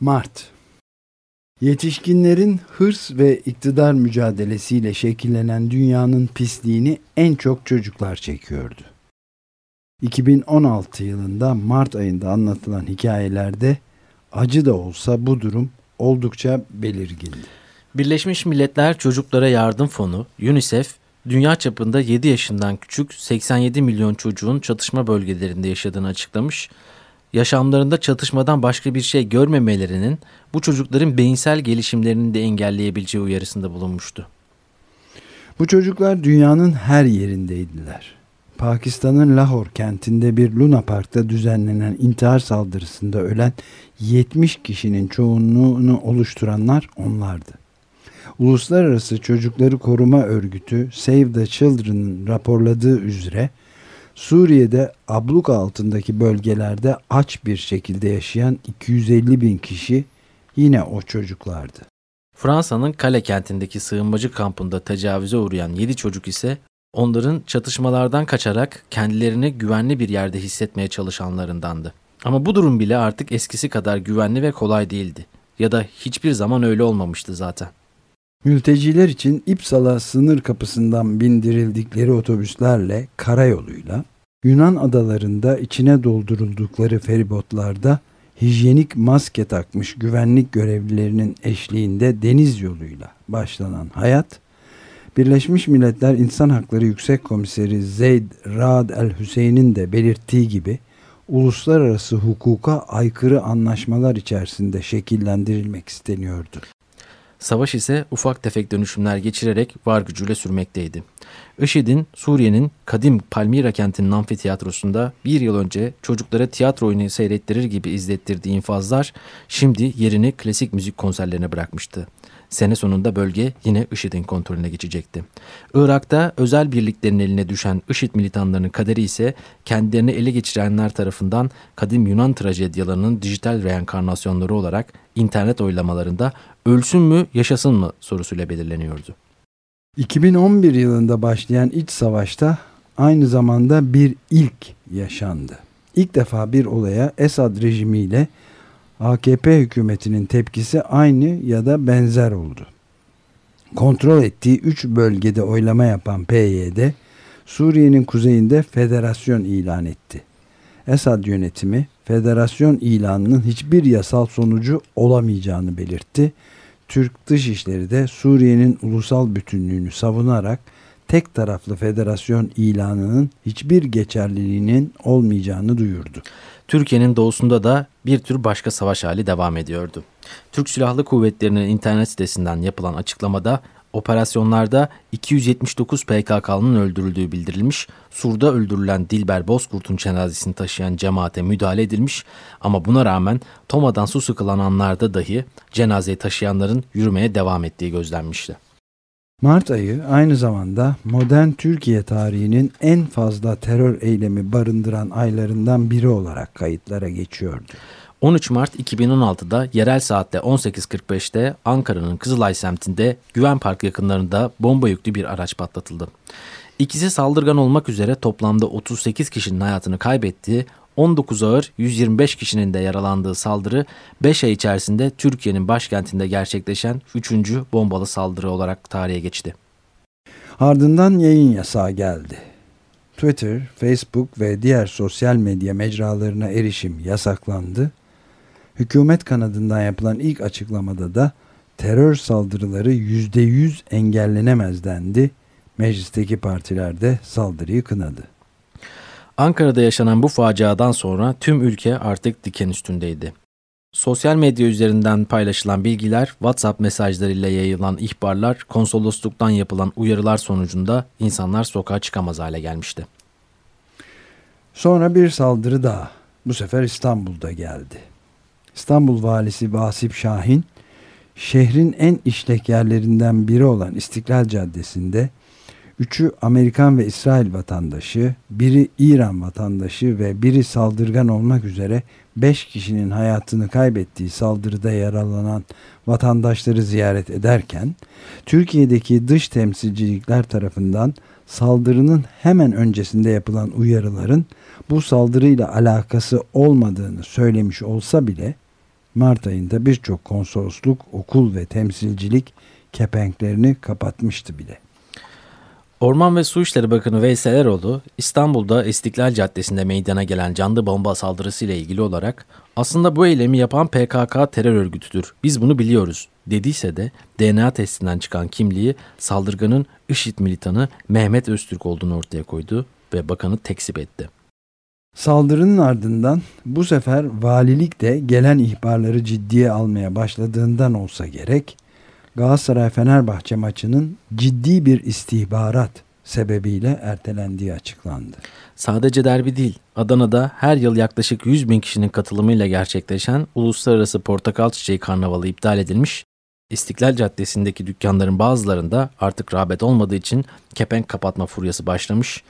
Mart Yetişkinlerin hırs ve iktidar mücadelesiyle şekillenen dünyanın pisliğini en çok çocuklar çekiyordu. 2016 yılında Mart ayında anlatılan hikayelerde acı da olsa bu durum oldukça belirgindi. Birleşmiş Milletler Çocuklara Yardım Fonu, UNICEF, dünya çapında 7 yaşından küçük 87 milyon çocuğun çatışma bölgelerinde yaşadığını açıklamış yaşamlarında çatışmadan başka bir şey görmemelerinin bu çocukların beyinsel gelişimlerini de engelleyebileceği uyarısında bulunmuştu. Bu çocuklar dünyanın her yerindeydiler. Pakistan'ın Lahore kentinde bir Luna Park'ta düzenlenen intihar saldırısında ölen 70 kişinin çoğunluğunu oluşturanlar onlardı. Uluslararası Çocukları Koruma Örgütü Save the Children'ın raporladığı üzere Suriye'de abluk altındaki bölgelerde aç bir şekilde yaşayan 250 bin kişi yine o çocuklardı. Fransa'nın Kale kentindeki sığınmacı kampında tecavüze uğrayan 7 çocuk ise onların çatışmalardan kaçarak kendilerini güvenli bir yerde hissetmeye çalışanlarındandı. Ama bu durum bile artık eskisi kadar güvenli ve kolay değildi. Ya da hiçbir zaman öyle olmamıştı zaten. Mülteciler için İpsala sınır kapısından bindirildikleri otobüslerle karayoluyla Yunan adalarında içine dolduruldukları feribotlarda hijyenik maske takmış güvenlik görevlilerinin eşliğinde deniz yoluyla başlanan hayat Birleşmiş Milletler İnsan Hakları Yüksek Komiseri Zeyd Raad El Hüseyin'in de belirttiği gibi uluslararası hukuka aykırı anlaşmalar içerisinde şekillendirilmek isteniyordu. Savaş ise ufak tefek dönüşümler geçirerek var gücüyle sürmekteydi. IŞİD'in Suriye'nin kadim Palmira kentinin amfiteyatrosunda bir yıl önce çocuklara tiyatro oyunu seyrettirir gibi izlettirdiği infazlar şimdi yerini klasik müzik konserlerine bırakmıştı. Sene sonunda bölge yine IŞİD'in kontrolüne geçecekti. Irak'ta özel birliklerin eline düşen IŞİD militanlarının kaderi ise kendilerini ele geçirenler tarafından kadim Yunan trajedyalarının dijital reenkarnasyonları olarak internet oylamalarında ölsün mü yaşasın mı sorusuyla belirleniyordu. 2011 yılında başlayan iç savaşta aynı zamanda bir ilk yaşandı. İlk defa bir olaya Esad rejimiyle AKP hükümetinin tepkisi aynı ya da benzer oldu. Kontrol ettiği 3 bölgede oylama yapan PYD, Suriye'nin kuzeyinde federasyon ilan etti. Esad yönetimi federasyon ilanının hiçbir yasal sonucu olamayacağını belirtti. Türk Dışişleri de Suriye'nin ulusal bütünlüğünü savunarak tek taraflı federasyon ilanının hiçbir geçerliliğinin olmayacağını duyurdu. Türkiye'nin doğusunda da bir tür başka savaş hali devam ediyordu. Türk Silahlı Kuvvetleri'nin internet sitesinden yapılan açıklamada operasyonlarda 279 PKK'nın öldürüldüğü bildirilmiş, Sur'da öldürülen Dilber Bozkurt'un cenazesini taşıyan cemaate müdahale edilmiş ama buna rağmen Toma'dan su sıkılan anlarda dahi cenazeyi taşıyanların yürümeye devam ettiği gözlenmişti. Mart ayı aynı zamanda modern Türkiye tarihinin en fazla terör eylemi barındıran aylarından biri olarak kayıtlara geçiyordu. 13 Mart 2016'da yerel saatte 18.45'te Ankara'nın Kızılay semtinde Güven Park yakınlarında bomba yüklü bir araç patlatıldı. İkisi saldırgan olmak üzere toplamda 38 kişinin hayatını kaybettiği 19 ağır 125 kişinin de yaralandığı saldırı 5 ay içerisinde Türkiye'nin başkentinde gerçekleşen 3. bombalı saldırı olarak tarihe geçti. Ardından yayın yasağı geldi. Twitter, Facebook ve diğer sosyal medya mecralarına erişim yasaklandı. Hükümet kanadından yapılan ilk açıklamada da terör saldırıları %100 engellenemez dendi. Meclisteki partiler de saldırıyı kınadı. Ankara'da yaşanan bu faciadan sonra tüm ülke artık diken üstündeydi. Sosyal medya üzerinden paylaşılan bilgiler, WhatsApp mesajlarıyla yayılan ihbarlar, konsolosluktan yapılan uyarılar sonucunda insanlar sokağa çıkamaz hale gelmişti. Sonra bir saldırı daha. Bu sefer İstanbul'da geldi. İstanbul Valisi Vasip Şahin, şehrin en işlek yerlerinden biri olan İstiklal Caddesi'nde Üçü Amerikan ve İsrail vatandaşı, biri İran vatandaşı ve biri saldırgan olmak üzere beş kişinin hayatını kaybettiği saldırıda yaralanan vatandaşları ziyaret ederken, Türkiye'deki dış temsilcilikler tarafından saldırının hemen öncesinde yapılan uyarıların bu saldırıyla alakası olmadığını söylemiş olsa bile Mart ayında birçok konsolosluk, okul ve temsilcilik kepenklerini kapatmıştı bile. Orman ve Su İşleri Bakanı Veysel Eroğlu, İstanbul'da İstiklal Caddesi'nde meydana gelen canlı bomba saldırısı ile ilgili olarak aslında bu eylemi yapan PKK terör örgütüdür. Biz bunu biliyoruz dediyse de DNA testinden çıkan kimliği saldırganın IŞİD militanı Mehmet Öztürk olduğunu ortaya koydu ve bakanı tekzip etti. Saldırının ardından bu sefer valilik de gelen ihbarları ciddiye almaya başladığından olsa gerek Galatasaray-Fenerbahçe maçının ciddi bir istihbarat sebebiyle ertelendiği açıklandı. Sadece derbi değil, Adana'da her yıl yaklaşık 100 bin kişinin katılımıyla gerçekleşen Uluslararası Portakal Çiçeği Karnavalı iptal edilmiş, İstiklal Caddesi'ndeki dükkanların bazılarında artık rağbet olmadığı için kepenk kapatma furyası başlamış,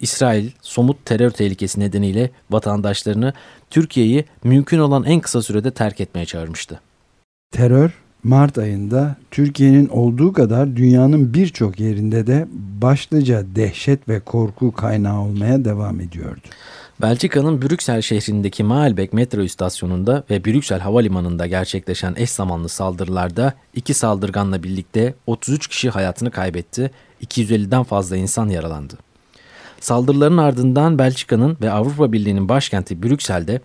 İsrail somut terör tehlikesi nedeniyle vatandaşlarını Türkiye'yi mümkün olan en kısa sürede terk etmeye çağırmıştı. Terör Mart ayında Türkiye'nin olduğu kadar dünyanın birçok yerinde de başlıca dehşet ve korku kaynağı olmaya devam ediyordu. Belçika'nın Brüksel şehrindeki Maalbeek metro istasyonunda ve Brüksel havalimanında gerçekleşen eş zamanlı saldırılarda iki saldırganla birlikte 33 kişi hayatını kaybetti, 250'den fazla insan yaralandı. Saldırıların ardından Belçika'nın ve Avrupa Birliği'nin başkenti Brüksel'de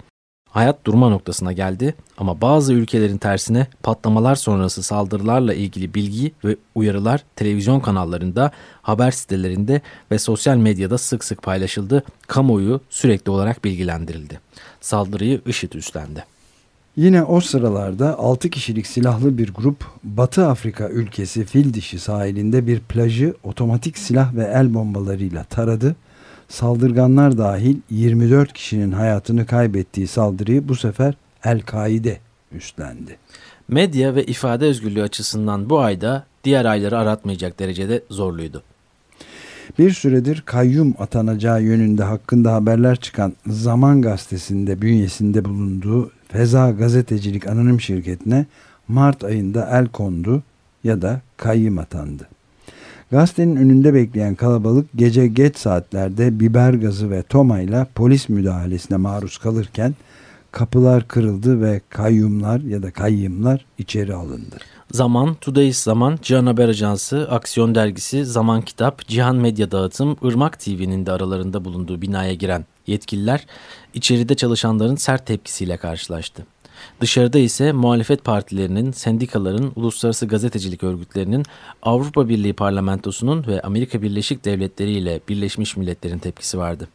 hayat durma noktasına geldi ama bazı ülkelerin tersine patlamalar sonrası saldırılarla ilgili bilgi ve uyarılar televizyon kanallarında, haber sitelerinde ve sosyal medyada sık sık paylaşıldı. Kamuoyu sürekli olarak bilgilendirildi. Saldırıyı IŞİD üstlendi. Yine o sıralarda 6 kişilik silahlı bir grup Batı Afrika ülkesi Fildişi sahilinde bir plajı otomatik silah ve el bombalarıyla taradı saldırganlar dahil 24 kişinin hayatını kaybettiği saldırıyı bu sefer El-Kaide üstlendi. Medya ve ifade özgürlüğü açısından bu ayda diğer ayları aratmayacak derecede zorluydu. Bir süredir kayyum atanacağı yönünde hakkında haberler çıkan Zaman Gazetesi'nde bünyesinde bulunduğu Feza Gazetecilik Anonim Şirketi'ne Mart ayında el kondu ya da kayyum atandı. Gazetenin önünde bekleyen kalabalık gece geç saatlerde biber gazı ve tomayla polis müdahalesine maruz kalırken kapılar kırıldı ve kayyumlar ya da kayyımlar içeri alındı. Zaman, Today's Zaman, Cihan Haber Ajansı, Aksiyon Dergisi, Zaman Kitap, Cihan Medya Dağıtım, Irmak TV'nin de aralarında bulunduğu binaya giren yetkililer içeride çalışanların sert tepkisiyle karşılaştı. Dışarıda ise muhalefet partilerinin, sendikaların, uluslararası gazetecilik örgütlerinin, Avrupa Birliği parlamentosunun ve Amerika Birleşik Devletleri ile Birleşmiş Milletler'in tepkisi vardı.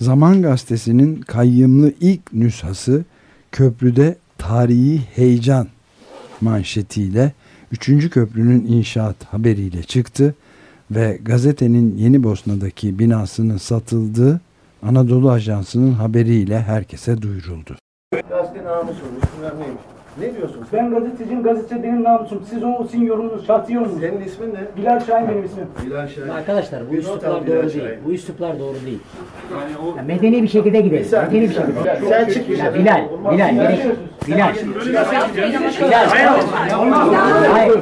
Zaman Gazetesi'nin kayyımlı ilk nüshası köprüde tarihi heyecan manşetiyle 3. köprünün inşaat haberiyle çıktı ve gazetenin Yeni Bosna'daki binasının satıldığı Anadolu Ajansı'nın haberiyle herkese duyuruldu. Gazete namusunmuş, bilmem neymiş. Ne diyorsun sen? Ben gazeteciyim, gazete benim namusum. Siz o sizin yorumunuz, şahsi yorumunuz. Senin ismin ne? Bilal Şahin benim ismim. Bilal Şahin. Arkadaşlar bu Bir not al üsluplar Bilal doğru Şahin. değil. Bu üsluplar doğru değil. Ya medeni bir şekilde gidelim. Medeni bir şekilde. sen çık Ya dışarı. Bilal, Bilal, gerek. Bilal. Bilal. Hayır.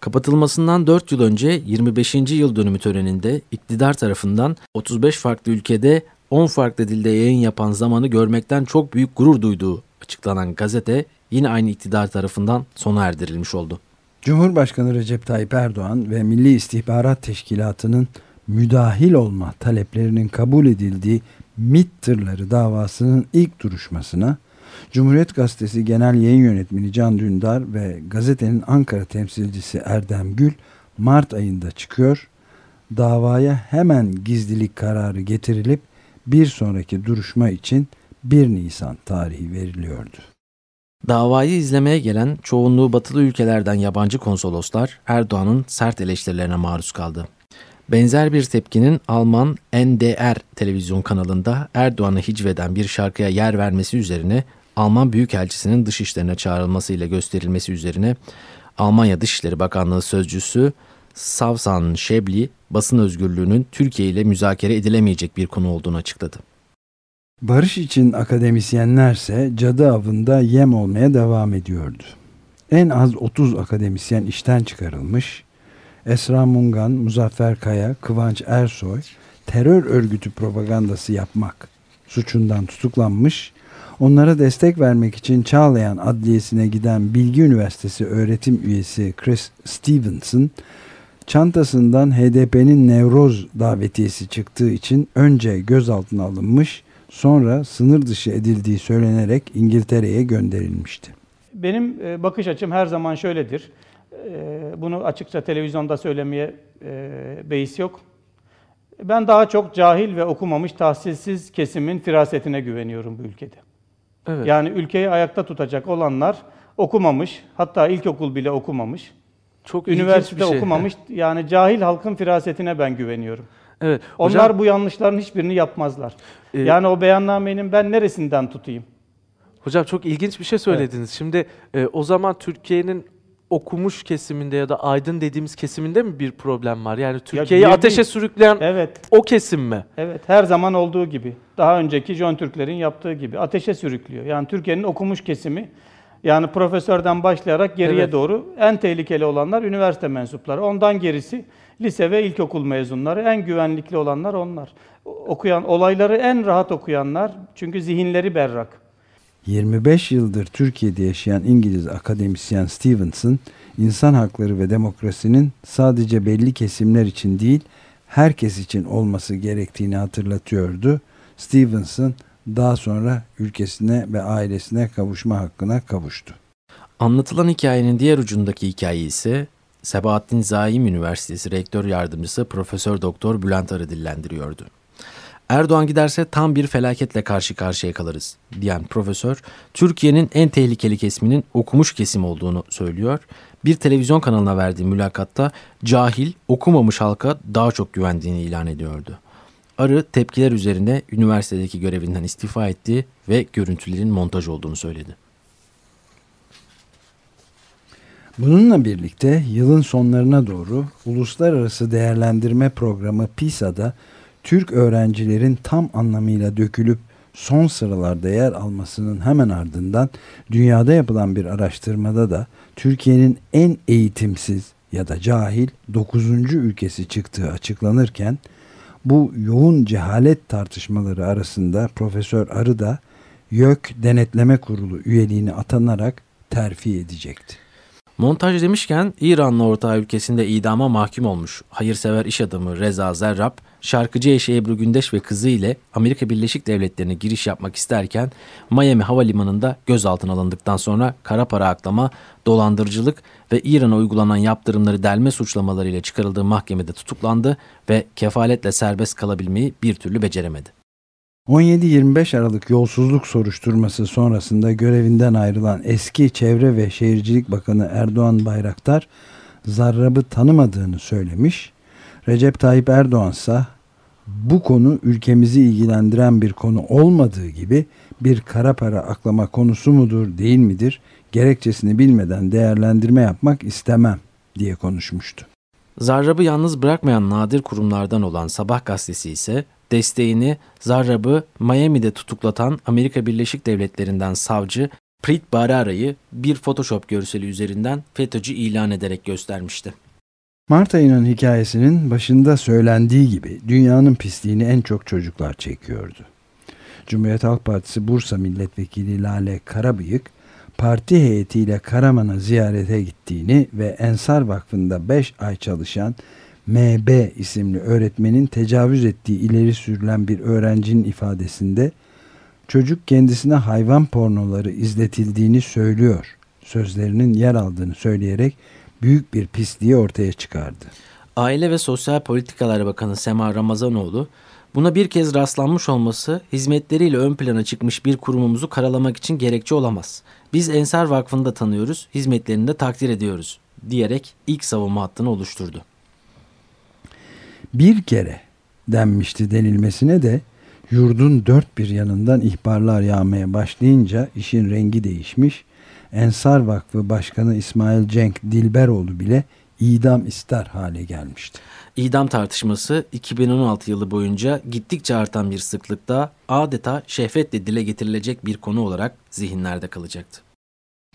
Kapatılmasından 4 yıl önce 25. yıl dönümü töreninde iktidar tarafından 35 farklı ülkede 10 farklı dilde yayın yapan zamanı görmekten çok büyük gurur duyduğu açıklanan gazete yine aynı iktidar tarafından sona erdirilmiş oldu. Cumhurbaşkanı Recep Tayyip Erdoğan ve Milli İstihbarat Teşkilatı'nın müdahil olma taleplerinin kabul edildiği MİT tırları davasının ilk duruşmasına Cumhuriyet Gazetesi Genel Yayın Yönetmeni Can Dündar ve gazetenin Ankara temsilcisi Erdem Gül Mart ayında çıkıyor. Davaya hemen gizlilik kararı getirilip bir sonraki duruşma için 1 Nisan tarihi veriliyordu. Davayı izlemeye gelen çoğunluğu batılı ülkelerden yabancı konsoloslar Erdoğan'ın sert eleştirilerine maruz kaldı. Benzer bir tepkinin Alman NDR televizyon kanalında Erdoğan'ı hicveden bir şarkıya yer vermesi üzerine Alman Büyükelçisi'nin dışişlerine çağrılmasıyla gösterilmesi üzerine Almanya Dışişleri Bakanlığı Sözcüsü Savsan Şebli basın özgürlüğünün Türkiye ile müzakere edilemeyecek bir konu olduğunu açıkladı. Barış için akademisyenlerse cadı avında yem olmaya devam ediyordu. En az 30 akademisyen işten çıkarılmış. Esra Mungan, Muzaffer Kaya, Kıvanç Ersoy terör örgütü propagandası yapmak suçundan tutuklanmış. Onlara destek vermek için Çağlayan Adliyesi'ne giden Bilgi Üniversitesi öğretim üyesi Chris Stevenson, çantasından HDP'nin Nevroz davetiyesi çıktığı için önce gözaltına alınmış, sonra sınır dışı edildiği söylenerek İngiltere'ye gönderilmişti. Benim e, bakış açım her zaman şöyledir. E, bunu açıkça televizyonda söylemeye e, beis yok. Ben daha çok cahil ve okumamış, tahsilsiz kesimin firasetine güveniyorum bu ülkede. Evet. Yani ülkeyi ayakta tutacak olanlar okumamış, hatta ilkokul bile okumamış, Çok üniversite şey. okumamış. Yani cahil halkın firasetine ben güveniyorum. Evet. Onlar Hocam, bu yanlışların hiçbirini yapmazlar. e, Yani o beyannamenin ben neresinden tutayım? hocam çok ilginç bir şey söylediniz. Şimdi e, o zaman Türkiye'nin okumuş kesiminde ya da aydın dediğimiz kesiminde mi bir problem var? Yani Türkiye'yi bir ateşe değil. sürükleyen Evet, o kesim mi? evet. Her zaman olduğu gibi. Daha önceki John Türklerin yaptığı gibi. Ateşe sürüklüyor. Yani Türkiye'nin okumuş kesimi, yani profesörden başlayarak geriye Evet. doğru en tehlikeli olanlar üniversite mensupları. Ondan gerisi lise ve ilkokul mezunları. En güvenlikli olanlar onlar. Okuyan, olayları en rahat okuyanlar. Çünkü zihinleri berrak. 25 yıldır Türkiye'de yaşayan İngiliz akademisyen Stevenson, insan hakları ve demokrasinin sadece belli kesimler için değil, herkes için olması gerektiğini hatırlatıyordu. Stevenson daha sonra ülkesine ve ailesine kavuşma hakkına kavuştu. Anlatılan hikayenin diğer ucundaki hikaye ise Sebahattin Zaim Üniversitesi Rektör Yardımcısı Profesör Doktor Bülent Arı dillendiriyordu. Erdoğan giderse tam bir felaketle karşı karşıya kalırız diyen profesör Türkiye'nin en tehlikeli kesiminin okumuş kesim olduğunu söylüyor. Bir televizyon kanalına verdiği mülakatta cahil, okumamış halka daha çok güvendiğini ilan ediyordu. Arı tepkiler üzerine üniversitedeki görevinden istifa etti ve görüntülerin montaj olduğunu söyledi. Bununla birlikte yılın sonlarına doğru Uluslararası Değerlendirme Programı PISA'da Türk öğrencilerin tam anlamıyla dökülüp son sıralarda yer almasının hemen ardından dünyada yapılan bir araştırmada da Türkiye'nin en eğitimsiz ya da cahil 9. ülkesi çıktığı açıklanırken bu yoğun cehalet tartışmaları arasında Profesör Arı da YÖK Denetleme Kurulu üyeliğini atanarak terfi edecekti. Montaj demişken İranlı ortağı ülkesinde idama mahkum olmuş hayırsever iş adamı Reza Zerrab, şarkıcı eşi Ebru Gündeş ve kızı ile Amerika Birleşik Devletleri'ne giriş yapmak isterken Miami Havalimanı'nda gözaltına alındıktan sonra kara para aklama, dolandırıcılık ve İran'a uygulanan yaptırımları delme suçlamalarıyla çıkarıldığı mahkemede tutuklandı ve kefaletle serbest kalabilmeyi bir türlü beceremedi. 17-25 Aralık yolsuzluk soruşturması sonrasında görevinden ayrılan eski Çevre ve Şehircilik Bakanı Erdoğan Bayraktar Zarrab'ı tanımadığını söylemiş. Recep Tayyip Erdoğan ise bu konu ülkemizi ilgilendiren bir konu olmadığı gibi bir kara para aklama konusu mudur değil midir gerekçesini bilmeden değerlendirme yapmak istemem diye konuşmuştu. Zarrab'ı yalnız bırakmayan nadir kurumlardan olan Sabah gazetesi ise desteğini Zarrab'ı Miami'de tutuklatan Amerika Birleşik Devletleri'nden savcı Preet Bharara'yı bir Photoshop görseli üzerinden FETÖ'cü ilan ederek göstermişti. Mart ayının hikayesinin başında söylendiği gibi dünyanın pisliğini en çok çocuklar çekiyordu. Cumhuriyet Halk Partisi Bursa Milletvekili Lale Karabıyık, parti heyetiyle Karaman'a ziyarete gittiğini ve Ensar Vakfı'nda 5 ay çalışan MB isimli öğretmenin tecavüz ettiği ileri sürülen bir öğrencinin ifadesinde çocuk kendisine hayvan pornoları izletildiğini söylüyor sözlerinin yer aldığını söyleyerek büyük bir pisliği ortaya çıkardı. Aile ve Sosyal Politikalar Bakanı Sema Ramazanoğlu, buna bir kez rastlanmış olması hizmetleriyle ön plana çıkmış bir kurumumuzu karalamak için gerekçe olamaz. Biz Ensar Vakfı'nı da tanıyoruz, hizmetlerini de takdir ediyoruz diyerek ilk savunma hattını oluşturdu. Bir kere denmişti denilmesine de yurdun dört bir yanından ihbarlar yağmaya başlayınca işin rengi değişmiş. Ensar Vakfı Başkanı İsmail Cenk Dilberoğlu bile idam ister hale gelmişti. İdam tartışması 2016 yılı boyunca gittikçe artan bir sıklıkta adeta şehvetle dile getirilecek bir konu olarak zihinlerde kalacaktı.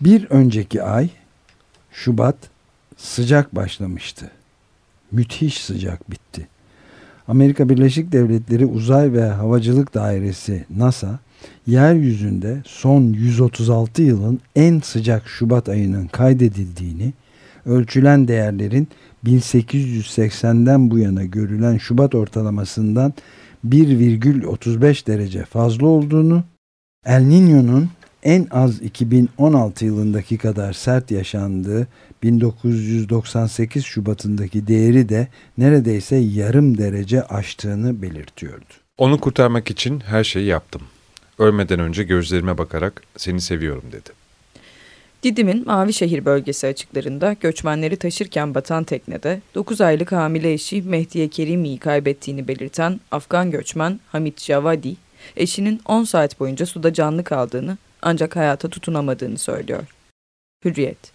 Bir önceki ay Şubat sıcak başlamıştı. Müthiş sıcak bitti. Amerika Birleşik Devletleri Uzay ve Havacılık Dairesi NASA yeryüzünde son 136 yılın en sıcak Şubat ayının kaydedildiğini, ölçülen değerlerin 1880'den bu yana görülen Şubat ortalamasından 1,35 derece fazla olduğunu, El Niño'nun en az 2016 yılındaki kadar sert yaşandığı 1998 Şubat'ındaki değeri de neredeyse yarım derece aştığını belirtiyordu. Onu kurtarmak için her şeyi yaptım. Ölmeden önce gözlerime bakarak seni seviyorum dedi. Didim'in Mavişehir bölgesi açıklarında göçmenleri taşırken batan teknede 9 aylık hamile eşi Mehdiye Kerimi'yi kaybettiğini belirten Afgan göçmen Hamit Javadi, eşinin 10 saat boyunca suda canlı kaldığını ancak hayata tutunamadığını söylüyor. Hürriyet